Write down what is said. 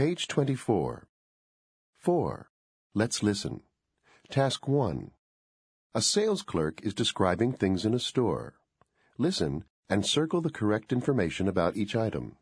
Page 24. 4. Let's listen. Task 1. A sales clerk is describing things in a store. Listen and circle the correct information about each item.